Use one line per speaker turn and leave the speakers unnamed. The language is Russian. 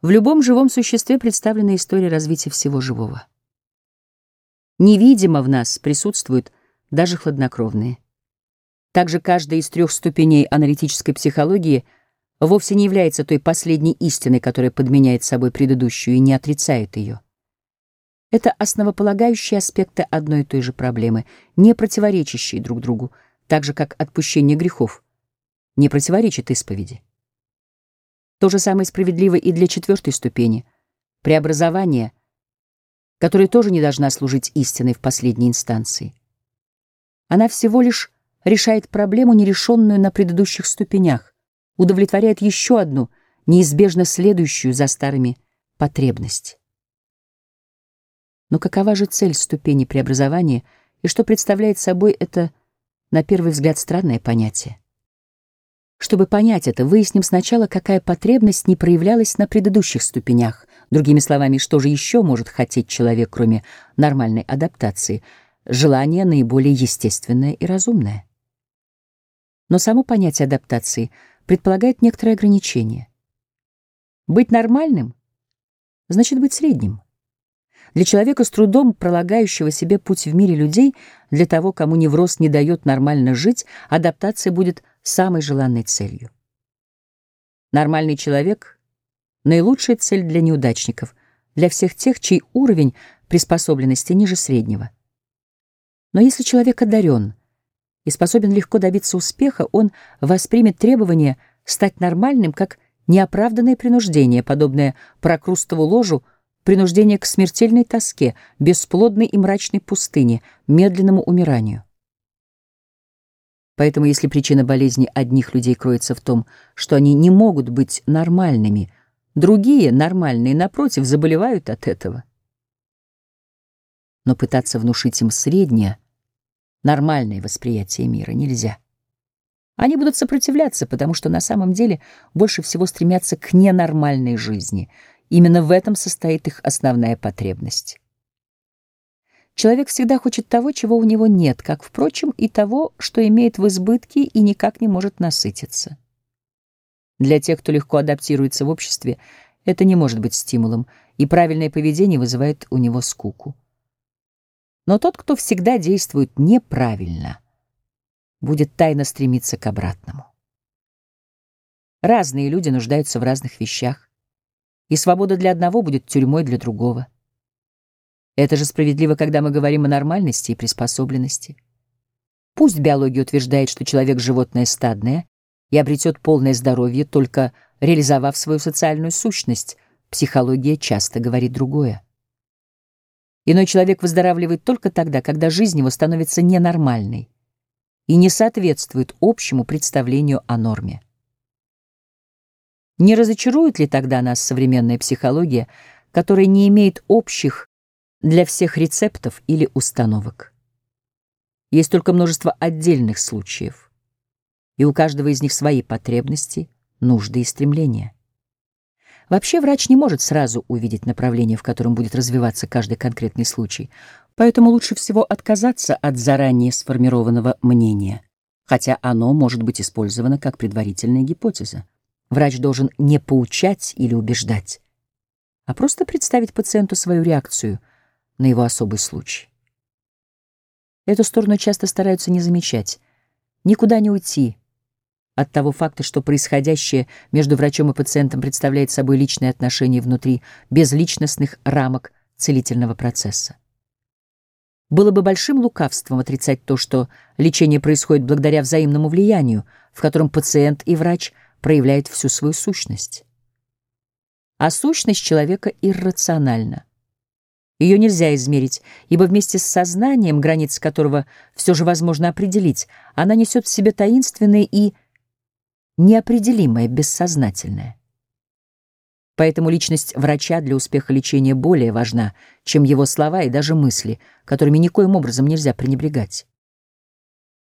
В любом живом существе представлена история развития всего живого. Невидимо в нас присутствуют даже хладнокровные. Также каждая из трех ступеней аналитической психологии вовсе не является той последней истиной, которая подменяет собой предыдущую и не отрицает ее. Это основополагающие аспекты одной и той же проблемы, не противоречащие друг другу, так же, как отпущение грехов не противоречит исповеди. То же самое справедливо и для четвертой ступени — преобразования, которая тоже не должна служить истиной в последней инстанции. Она всего лишь решает проблему, нерешенную на предыдущих ступенях, удовлетворяет еще одну, неизбежно следующую за старыми потребность. Но какова же цель ступени преобразования и что представляет собой это, на первый взгляд, странное понятие? Чтобы понять это, выясним сначала, какая потребность не проявлялась на предыдущих ступенях. Другими словами, что же еще может хотеть человек, кроме нормальной адаптации? Желание наиболее естественное и разумное. Но само понятие адаптации предполагает некоторые ограничения. Быть нормальным значит быть средним. Для человека с трудом пролагающего себе путь в мире людей, для того, кому невроз не дает нормально жить, адаптация будет самой желанной целью. Нормальный человек — наилучшая цель для неудачников, для всех тех, чей уровень приспособленности ниже среднего. Но если человек одарен и способен легко добиться успеха, он воспримет требование стать нормальным как неоправданное принуждение, подобное прокрустову ложу, принуждение к смертельной тоске, бесплодной и мрачной пустыне, медленному умиранию. Поэтому если причина болезни одних людей кроется в том, что они не могут быть нормальными, другие, нормальные, напротив, заболевают от этого. Но пытаться внушить им среднее, нормальное восприятие мира нельзя. Они будут сопротивляться, потому что на самом деле больше всего стремятся к ненормальной жизни. Именно в этом состоит их основная потребность. Человек всегда хочет того, чего у него нет, как, впрочем, и того, что имеет в избытке и никак не может насытиться. Для тех, кто легко адаптируется в обществе, это не может быть стимулом, и правильное поведение вызывает у него скуку. Но тот, кто всегда действует неправильно, будет тайно стремиться к обратному. Разные люди нуждаются в разных вещах, и свобода для одного будет тюрьмой для другого. Это же справедливо, когда мы говорим о нормальности и приспособленности. Пусть биология утверждает, что человек — животное стадное и обретет полное здоровье, только реализовав свою социальную сущность, психология часто говорит другое. Иной человек выздоравливает только тогда, когда жизнь его становится ненормальной и не соответствует общему представлению о норме. Не разочарует ли тогда нас современная психология, которая не имеет общих для всех рецептов или установок. Есть только множество отдельных случаев, и у каждого из них свои потребности, нужды и стремления. Вообще врач не может сразу увидеть направление, в котором будет развиваться каждый конкретный случай, поэтому лучше всего отказаться от заранее сформированного мнения, хотя оно может быть использовано как предварительная гипотеза. Врач должен не поучать или убеждать, а просто представить пациенту свою реакцию — на его особый случай. Эту сторону часто стараются не замечать, никуда не уйти от того факта, что происходящее между врачом и пациентом представляет собой личные отношения внутри безличностных рамок целительного процесса. Было бы большим лукавством отрицать то, что лечение происходит благодаря взаимному влиянию, в котором пациент и врач проявляют всю свою сущность. А сущность человека иррациональна. Ее нельзя измерить, ибо вместе с сознанием, границ которого все же возможно определить, она несет в себе таинственное и неопределимое бессознательное. Поэтому личность врача для успеха лечения более важна, чем его слова и даже мысли, которыми никоим образом нельзя пренебрегать.